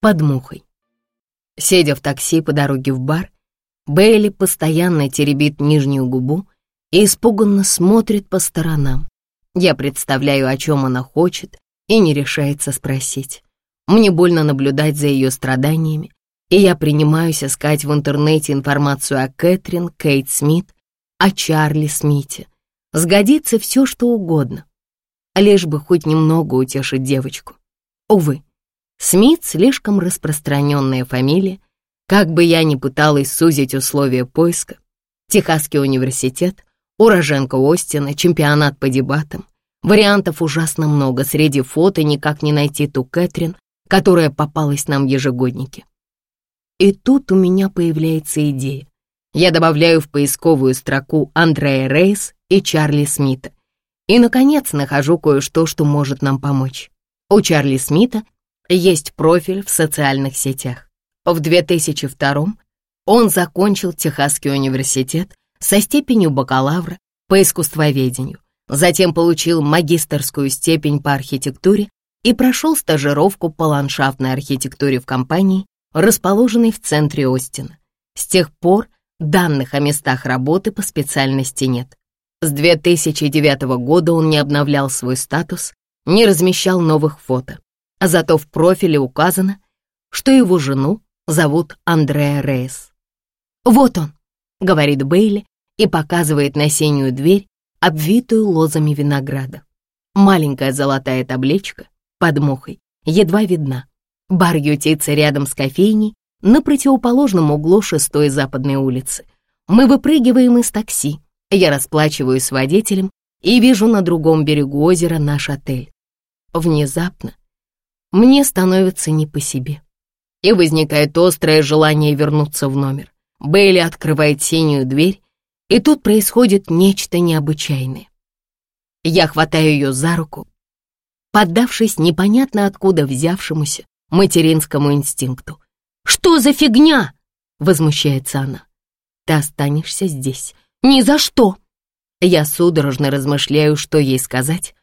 под мухой. Сидя в такси по дороге в бар, Бейли постоянно теребит нижнюю губу и испуганно смотрит по сторонам. Я представляю, о чем она хочет, и не решается спросить. Мне больно наблюдать за ее страданиями, и я принимаюсь искать в интернете информацию о Кэтрин Кейт Смит, о Чарли Смите. Сгодится все, что угодно, лишь бы хоть немного утешить девочку. Увы, Смит слишком распространенная фамилия, как бы я ни пыталась сузить условия поиска. Техасский университет, уроженка Остина, чемпионат по дебатам. Вариантов ужасно много, среди фото никак не найти ту Кэтрин, которая попалась нам в ежегоднике. И тут у меня появляется идея. Я добавляю в поисковую строку Андрея Рейс и Чарли Смита. И, наконец, нахожу кое-что, что может нам помочь. У Чарли Смита есть профиль в социальных сетях. В 2002 он закончил Техасский университет со степенью бакалавра по искусствоведению, затем получил магистерскую степень по архитектуре и прошел стажировку по ландшафтной архитектуре в компании, расположенной в центре Остина. С тех пор данных о местах работы по специальности нет. С 2009 года он не обновлял свой статус, не размещал новых фото. А зато в профиле указано, что его жену зовут Андреа Рейс. «Вот он», — говорит Бейли и показывает на синюю дверь, обвитую лозами винограда. Маленькая золотая табличка под мухой, едва видна. Бар ютится рядом с кофейней на противоположном углу шестой западной улицы. Мы выпрыгиваем из такси. Я расплачиваюсь с водителем и вижу на другом берегу озера наш отель. Внезапно мне становится не по себе. И возникает острое желание вернуться в номер. Бейли открывает синюю дверь, и тут происходит нечто необычайное. Я хватаю ее за руку поддавшись непонятно откуда взявшемуся материнскому инстинкту. «Что за фигня?» — возмущается она. «Ты останешься здесь. Ни за что!» Я судорожно размышляю, что ей сказать.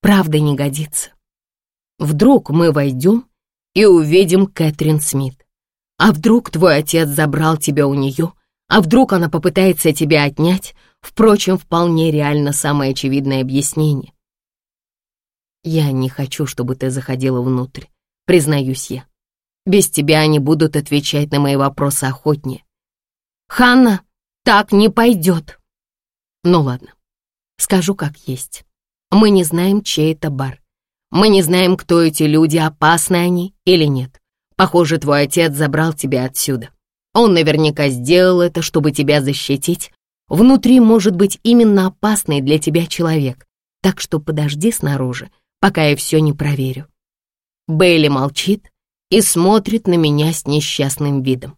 Правда не годится. Вдруг мы войдем и увидим Кэтрин Смит. А вдруг твой отец забрал тебя у нее? А вдруг она попытается тебя отнять? Впрочем, вполне реально самое очевидное объяснение. Я не хочу, чтобы ты заходила внутрь, признаюсь я. Без тебя они будут отвечать на мои вопросы охотнее. Ханна, так не пойдет. Ну ладно, скажу как есть. Мы не знаем, чей это бар. Мы не знаем, кто эти люди, опасны они или нет. Похоже, твой отец забрал тебя отсюда. Он наверняка сделал это, чтобы тебя защитить. Внутри может быть именно опасный для тебя человек, так что подожди снаружи, пока я все не проверю. Бейли молчит и смотрит на меня с несчастным видом.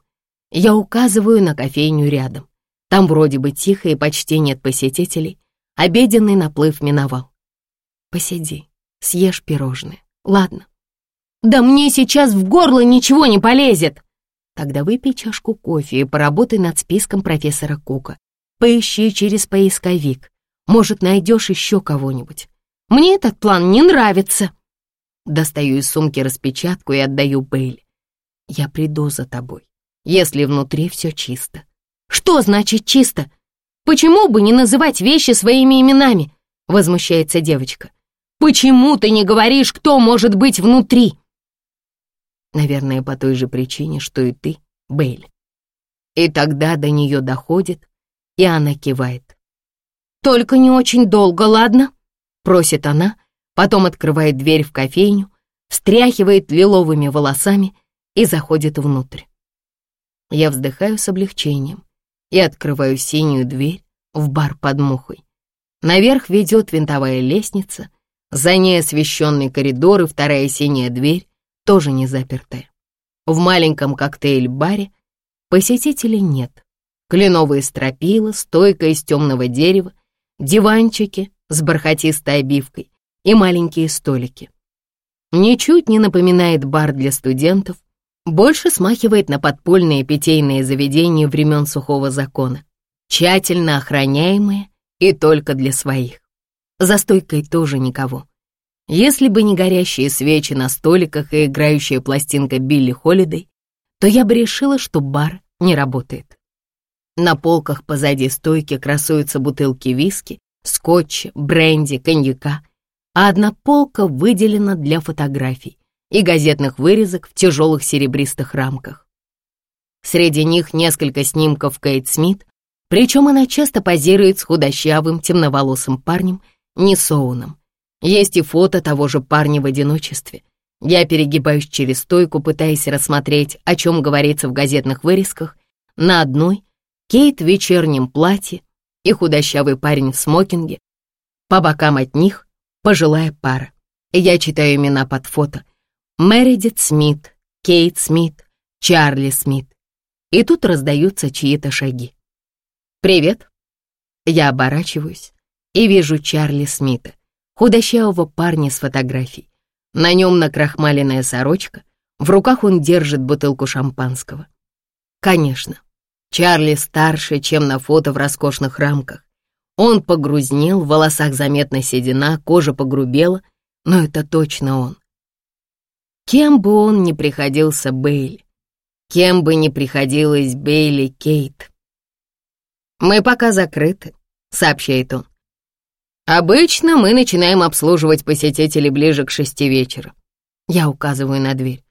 Я указываю на кофейню рядом. Там вроде бы тихо и почти нет посетителей. Обеденный наплыв миновал. Посиди, съешь пирожное. Ладно. Да мне сейчас в горло ничего не полезет. Тогда выпей чашку кофе и поработай над списком профессора Кука. Поищи через поисковик. Может, найдешь еще кого-нибудь. Мне этот план не нравится. Достаю из сумки распечатку и отдаю Бейли. Я приду за тобой, если внутри все чисто. Что значит чисто? Почему бы не называть вещи своими именами? Возмущается девочка. Почему ты не говоришь, кто может быть внутри? Наверное, по той же причине, что и ты, Бейли. И тогда до нее доходит, и она кивает. Только не очень долго, ладно? просит она, потом открывает дверь в кофейню, встряхивает лиловыми волосами и заходит внутрь. Я вздыхаю с облегчением и открываю синюю дверь в бар под мухой. Наверх ведет винтовая лестница, за ней освещенный коридор и вторая синяя дверь, тоже не запертая. В маленьком коктейль-баре посетителей нет. Кленовые стропила, стойка из темного дерева, диванчики, с бархатистой обивкой и маленькие столики. Ничуть не напоминает бар для студентов, больше смахивает на подпольные питейные заведения времен сухого закона, тщательно охраняемые и только для своих. За стойкой тоже никого. Если бы не горящие свечи на столиках и играющая пластинка Билли Холидей, то я бы решила, что бар не работает. На полках позади стойки красуются бутылки виски, скотча, бренди, коньяка, а одна полка выделена для фотографий и газетных вырезок в тяжелых серебристых рамках. Среди них несколько снимков Кейт Смит, причем она часто позирует с худощавым темноволосым парнем Несоуном. Есть и фото того же парня в одиночестве. Я перегибаюсь через стойку, пытаясь рассмотреть, о чем говорится в газетных вырезках. На одной — Кейт в вечернем платье и худощавый парень в смокинге. По бокам от них — пожилая пара. Я читаю имена под фото. Мэридит Смит, Кейт Смит, Чарли Смит. И тут раздаются чьи-то шаги. «Привет!» Я оборачиваюсь и вижу Чарли Смита, худощавого парня с фотографией. На нем накрахмаленная сорочка, в руках он держит бутылку шампанского. Конечно, Чарли старше, чем на фото в роскошных рамках. Он погрузнел, в волосах заметна седина, кожа погрубела, но это точно он. Кем бы он ни приходился Бейли, Кем бы ни приходилось Бейли Кейт. «Мы пока закрыты», — сообщает он. «Обычно мы начинаем обслуживать посетителей ближе к шести вечера». Я указываю на дверь.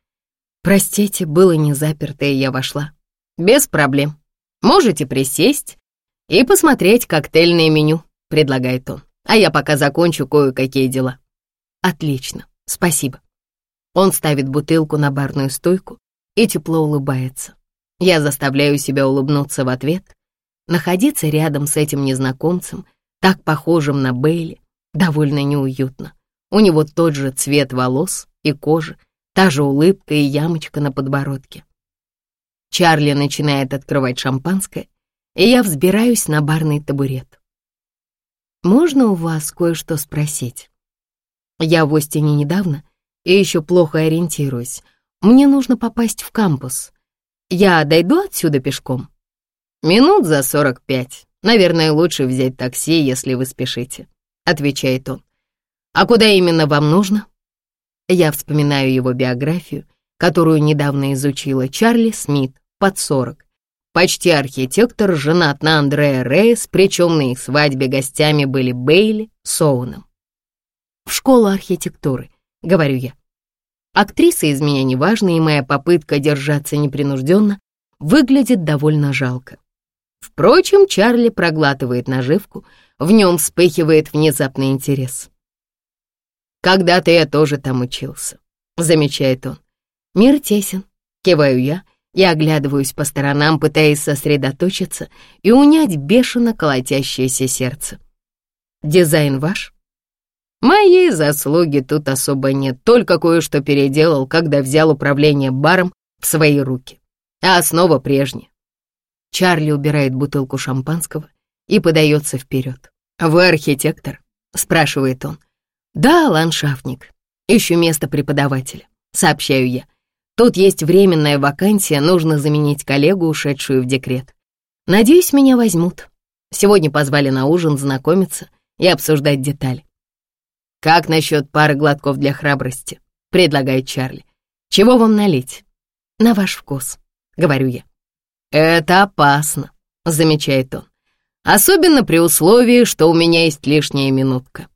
«Простите, было не заперто, и я вошла». «Без проблем. Можете присесть и посмотреть коктейльное меню», — предлагает он. «А я пока закончу кое-какие дела». «Отлично, спасибо». Он ставит бутылку на барную стойку, и тепло улыбается. Я заставляю себя улыбнуться в ответ. Находиться рядом с этим незнакомцем, так похожим на Бейли, довольно неуютно. У него тот же цвет волос и кожи, та же улыбка и ямочка на подбородке. Чарли начинает открывать шампанское, и я взбираюсь на барный табурет. «Можно у вас кое-что спросить?» Я в Остине недавно и еще плохо ориентируюсь, мне нужно попасть в кампус. Я дойду отсюда пешком? Минут за сорок пять. Наверное, лучше взять такси, если вы спешите, отвечает он. А куда именно вам нужно? Я вспоминаю его биографию, которую недавно изучила Чарли Смит, под сорок. Почти архитектор, женат на Андреа Рейс, причем на их свадьбе гостями были Бейли с. «В школу архитектуры», — говорю я. Актриса из меня неважна, и моя попытка держаться непринужденно выглядит довольно жалко. Впрочем, Чарли проглатывает наживку, в нем вспыхивает внезапный интерес. «Когда-то я тоже там учился», — замечает он. «Мир тесен», — киваю я и оглядываюсь по сторонам, пытаясь сосредоточиться и унять бешено колотящееся сердце. «Дизайн ваш?» Моей заслуги тут особо нет, только кое-что переделал, когда взял управление баром в свои руки. А основа прежняя. Чарли убирает бутылку шампанского и подается вперед. «Вы архитектор?» — спрашивает он. «Да, ландшафтник. Ищу место преподавателя», — сообщаю я. «Тут есть временная вакансия, нужно заменить коллегу, ушедшую в декрет. Надеюсь, меня возьмут. Сегодня позвали на ужин знакомиться и обсуждать детали. «Как насчет пары глотков для храбрости?» — предлагает Чарли. «Чего вам налить?» «На ваш вкус», — говорю я. «Это опасно», — замечает он. «Особенно при условии, что у меня есть лишняя минутка».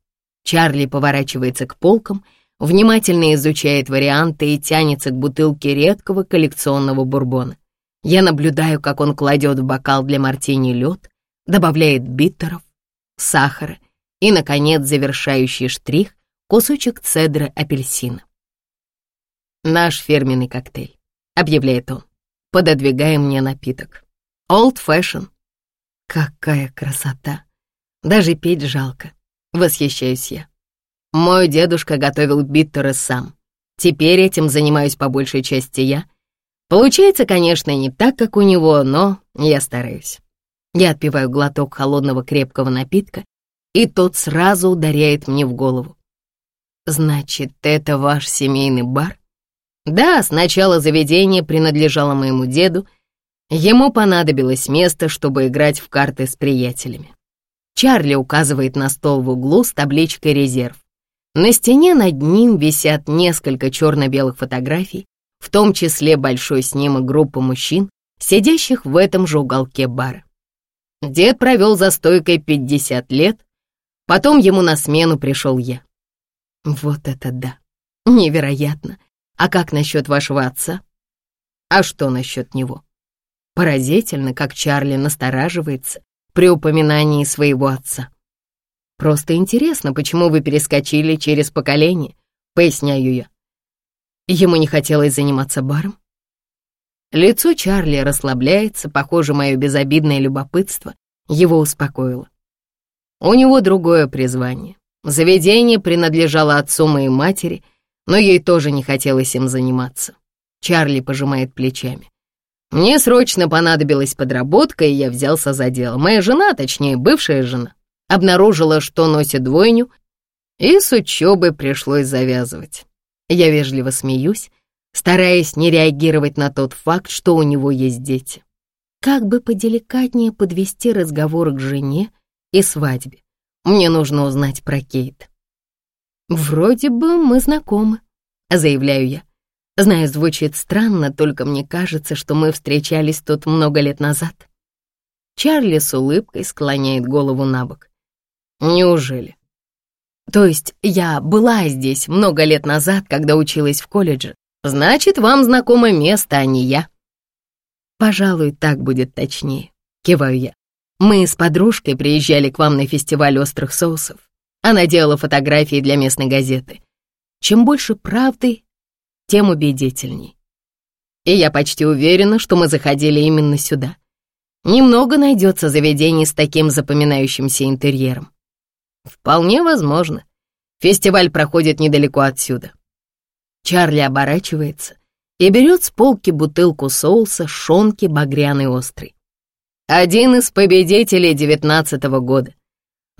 Чарли поворачивается к полкам, внимательно изучает варианты и тянется к бутылке редкого коллекционного бурбона. Я наблюдаю, как он кладет в бокал для мартини лед, добавляет биттеров, сахара и, наконец, завершающий штрих — кусочек цедры апельсина. «Наш фирменный коктейль», — объявляет он, пододвигая мне напиток. «Old Fashion». Какая красота! Даже петь жалко. Восхищаюсь я. Мой дедушка готовил биттеры сам. Теперь этим занимаюсь по большей части я. Получается, конечно, не так, как у него, но я стараюсь. Я отпиваю глоток холодного крепкого напитка и тот сразу ударяет мне в голову. «Значит, это ваш семейный бар?» «Да, сначала заведение принадлежало моему деду. Ему понадобилось место, чтобы играть в карты с приятелями. Чарли указывает на стол в углу с табличкой «Резерв». На стене над ним висят несколько черно-белых фотографий, в том числе большой снимок группы мужчин, сидящих в этом же уголке бара. Дед провел за стойкой 50 лет, потом ему на смену пришел я. Вот это да! Невероятно! А как насчет вашего отца? А что насчет него? Поразительно, как Чарли настораживается при упоминании своего отца. Просто интересно, почему вы перескочили через поколение, поясняю я. Ему не хотелось заниматься баром? Лицо Чарли расслабляется, похоже, мое безобидное любопытство его успокоило. У него другое призвание. Заведение принадлежало отцу моей матери, но ей тоже не хотелось им заниматься. Чарли пожимает плечами. Мне срочно понадобилась подработка, и я взялся за дело. Моя жена, точнее, бывшая жена, обнаружила, что носит двойню, и с учебой пришлось завязывать. Я вежливо смеюсь, стараясь не реагировать на тот факт, что у него есть дети. Как бы поделикатнее подвести разговор к жене и свадьбе. Мне нужно узнать про Кейт. «Вроде бы мы знакомы», — заявляю я. Знаю, звучит странно, только мне кажется, что мы встречались тут много лет назад. Чарли с улыбкой склоняет голову на бок. Неужели? То есть я была здесь много лет назад, когда училась в колледже. Значит, вам знакомо место, а не я. Пожалуй, так будет точнее, киваю я. Мы с подружкой приезжали к вам на фестиваль острых соусов. Она делала фотографии для местной газеты. Чем больше правды, тем убедительней. И я почти уверена, что мы заходили именно сюда. Немного найдется заведений с таким запоминающимся интерьером. Вполне возможно. Фестиваль проходит недалеко отсюда. Чарли оборачивается и берет с полки бутылку соуса шонки багряный острый. Один из победителей девятнадцатого года.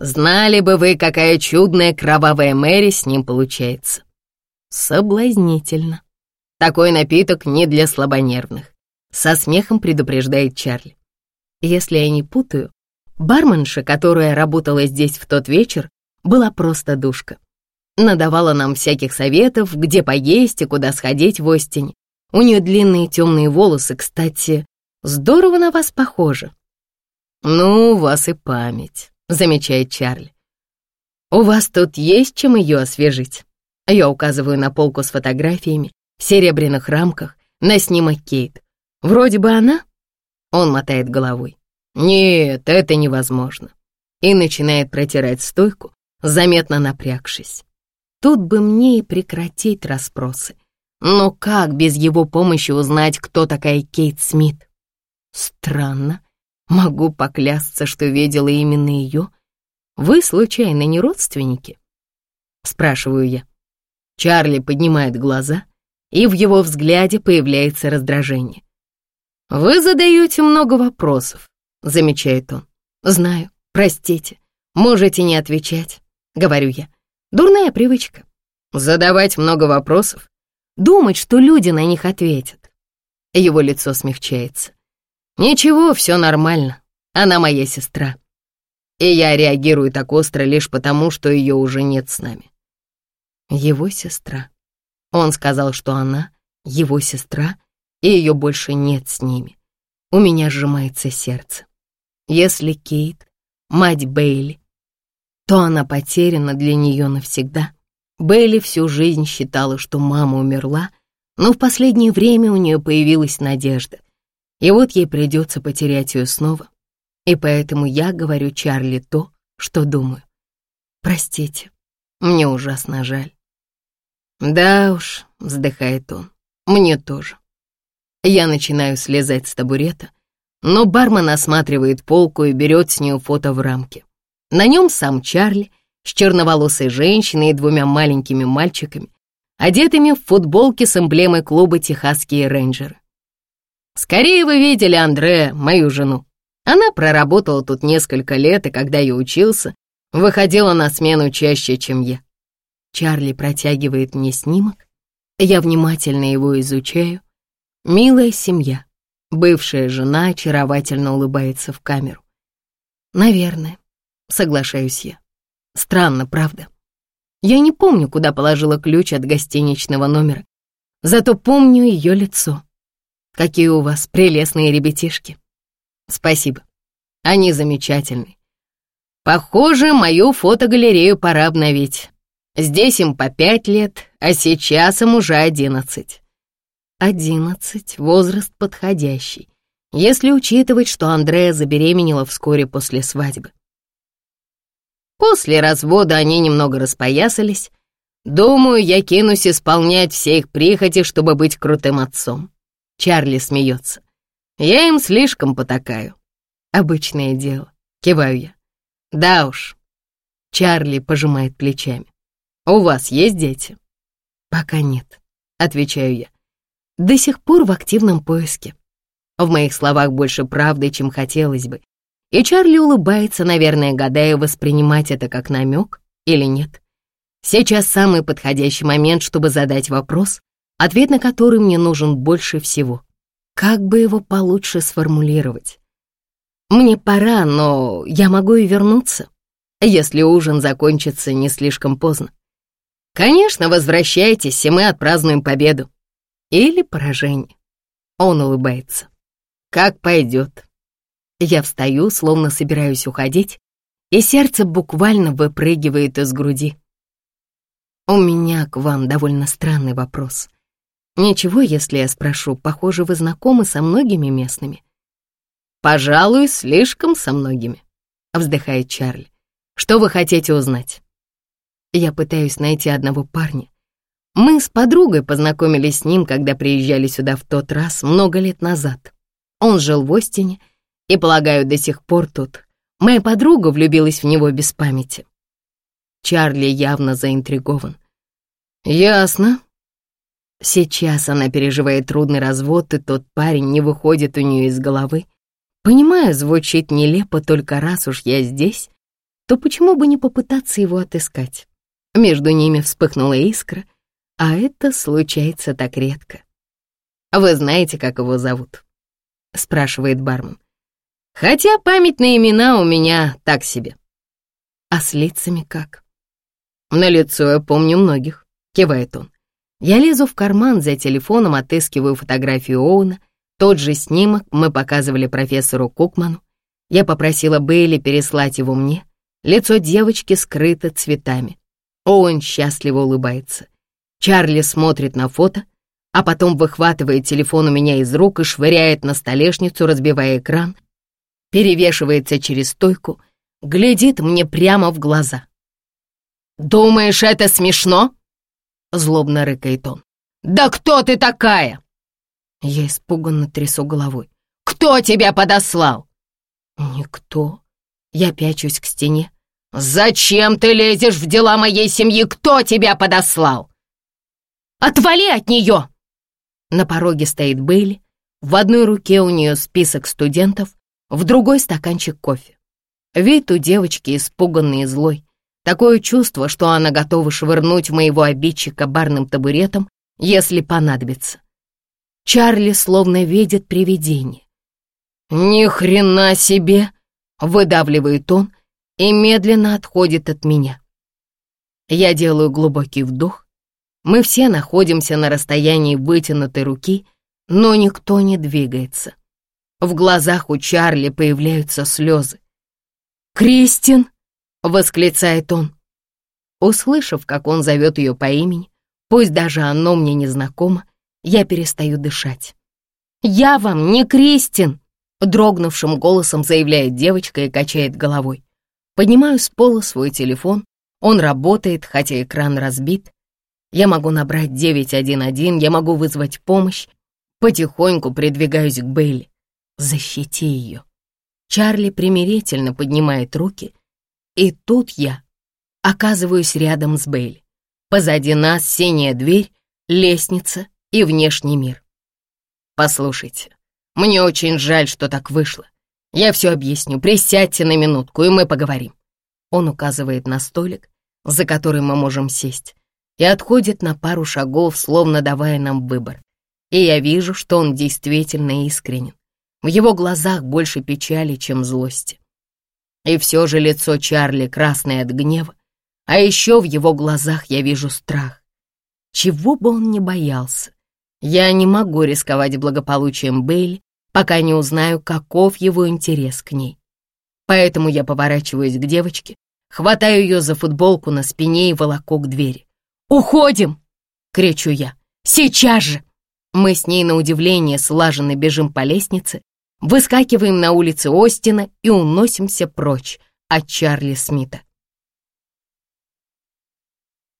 Знали бы вы, какая чудная кровавая Мэри с ним получается. Соблазнительно. Такой напиток не для слабонервных. Со смехом предупреждает Чарли. Если я не путаю, барменша, которая работала здесь в тот вечер, была просто душка. Надавала нам всяких советов, где поесть и куда сходить в Остине. У нее длинные темные волосы, кстати, здорово на вас похожи. «Ну, у вас и память», — замечает Чарли. «У вас тут есть чем ее освежить?» Я указываю на полку с фотографиями в серебряных рамках на снимок Кейт. «Вроде бы она?» Он мотает головой. «Нет, это невозможно». И начинает протирать стойку, заметно напрягшись. Тут бы мне и прекратить расспросы. Но как без его помощи узнать, кто такая Кейт Смит? Странно. Могу поклясться, что видела именно ее. Вы, случайно, не родственники? Спрашиваю я. Чарли поднимает глаза, и в его взгляде появляется раздражение. «Вы задаете много вопросов», — замечает он. «Знаю, простите, можете не отвечать», — говорю я. «Дурная привычка. Задавать много вопросов, думать, что люди на них ответят». Его лицо смягчается. «Ничего, все нормально. Она моя сестра. И я реагирую так остро лишь потому, что ее уже нет с нами. Его сестра. Он сказал, что она его сестра, и ее больше нет с ними. У меня сжимается сердце. Если Кейт — мать Бейли, то она потеряна для нее навсегда. Бейли всю жизнь считала, что мама умерла, но в последнее время у нее появилась надежда — и вот ей придется потерять ее снова. И поэтому я говорю Чарли то, что думаю. Простите, мне ужасно жаль. Да уж, вздыхает он, мне тоже. Я начинаю слезать с табурета, но бармен осматривает полку и берет с нее фото в рамке. На нем сам Чарли с черноволосой женщиной и двумя маленькими мальчиками, одетыми в футболки с эмблемой клуба «Техасские рейнджеры». Скорее вы видели Андре, мою жену. Она проработала тут несколько лет, и когда я учился, выходила на смену чаще, чем я. Чарли протягивает мне снимок. Я внимательно его изучаю. Милая семья. Бывшая жена очаровательно улыбается в камеру. Наверное, соглашаюсь я. Странно, правда? Я не помню, куда положила ключ от гостиничного номера, зато помню ее лицо. Какие у вас прелестные ребятишки. Спасибо. Они замечательны. Похоже, мою фотогалерею пора обновить. Здесь им по пять лет, а сейчас им уже одиннадцать. Одиннадцать — возраст подходящий, если учитывать, что Андрея забеременела вскоре после свадьбы. После развода они немного распоясались. Думаю, я кинусь исполнять все их прихоти, чтобы быть крутым отцом. Чарли смеется. Я им слишком потакаю. Обычное дело. Киваю я. Да уж. Чарли пожимает плечами. У вас есть дети? Пока нет, отвечаю я. До сих пор в активном поиске. В моих словах больше правды, чем хотелось бы. И Чарли улыбается, наверное, гадая, воспринимать это как намек или нет. Сейчас самый подходящий момент, чтобы задать вопрос, ответ на который мне нужен больше всего. Как бы его получше сформулировать? Мне пора, но я могу и вернуться, если ужин закончится не слишком поздно. Конечно, возвращайтесь, и мы отпразднуем победу. Или поражение. Он улыбается. Как пойдет. Я встаю, словно собираюсь уходить, и сердце буквально выпрыгивает из груди. У меня к вам довольно странный вопрос. Ничего, если я спрошу, похоже, вы знакомы со многими местными. Пожалуй, слишком со многими, вздыхает Чарли. Что вы хотите узнать? Я пытаюсь найти одного парня. Мы с подругой познакомились с ним, когда приезжали сюда в тот раз, много лет назад. Он жил в Остине и, полагаю, до сих пор тут. Моя подруга влюбилась в него без памяти. Чарли явно заинтригован. «Ясно». Сейчас она переживает трудный развод, и тот парень не выходит у нее из головы. Понимаю, звучит нелепо, только раз уж я здесь, то почему бы не попытаться его отыскать? Между ними вспыхнула искра, а это случается так редко. «Вы знаете, как его зовут?» — спрашивает бармен. «Хотя память на имена у меня так себе». «А с лицами как?» «На лицо я помню многих», — кивает он. Я лезу в карман за телефоном, отыскиваю фотографию Оуна. Тот же снимок мы показывали профессору Кукману. Я попросила Бейли переслать его мне. Лицо девочки скрыто цветами. Оуэн счастливо улыбается. Чарли смотрит на фото, а потом выхватывает телефон у меня из рук и швыряет на столешницу, разбивая экран, перевешивается через стойку, глядит мне прямо в глаза. «Думаешь, это смешно?» — злобно рыкает он. «Да кто ты такая?» Я испуганно трясу головой. «Кто тебя подослал?» «Никто». Я пячусь к стене. «Зачем ты лезешь в дела моей семьи? Кто тебя подослал?» «Отвали от нее!» На пороге стоит Бейли. В одной руке у нее список студентов, в другой стаканчик кофе. Вид у девочки испуганный и злой. Такое чувство, что она готова швырнуть моего обидчика барным табуретом, если понадобится. Чарли словно видит привидение. «Ни хрена себе!» — выдавливает он, и медленно отходит от меня. Я делаю глубокий вдох. Мы все находимся на расстоянии вытянутой руки, но никто не двигается. В глазах у Чарли появляются слезы. «Кристин!» — восклицает он. Услышав, как он зовет ее по имени, пусть даже оно мне не знакомо, я перестаю дышать. «Я вам не Кристин!» — дрогнувшим голосом заявляет девочка и качает головой. Поднимаю с пола свой телефон. Он работает, хотя экран разбит. Я могу набрать 911, я могу вызвать помощь. Потихоньку придвигаюсь к Бейли. Защити ее. Чарли примирительно поднимает руки. И тут я оказываюсь рядом с Бейли. Позади нас синяя дверь, лестница и внешний мир. Послушайте, мне очень жаль, что так вышло. Я все объясню. Присядьте на минутку, и мы поговорим. Он указывает на столик, за который мы можем сесть, и отходит на пару шагов, словно давая нам выбор. И я вижу, что он действительно искренен. В его глазах больше печали, чем злости. И все же лицо Чарли, красное от гнева, А еще в его глазах я вижу страх. Чего бы он ни боялся, я не могу рисковать благополучием Бейли, пока не узнаю, каков его интерес к ней. Поэтому я поворачиваюсь к девочке, хватаю ее за футболку на спине и волоку к двери. «Уходим!» — кричу я. «Сейчас же!» Мы с ней на удивление слаженно бежим по лестнице, выскакиваем на улице Остина и уносимся прочь от Чарли Смита.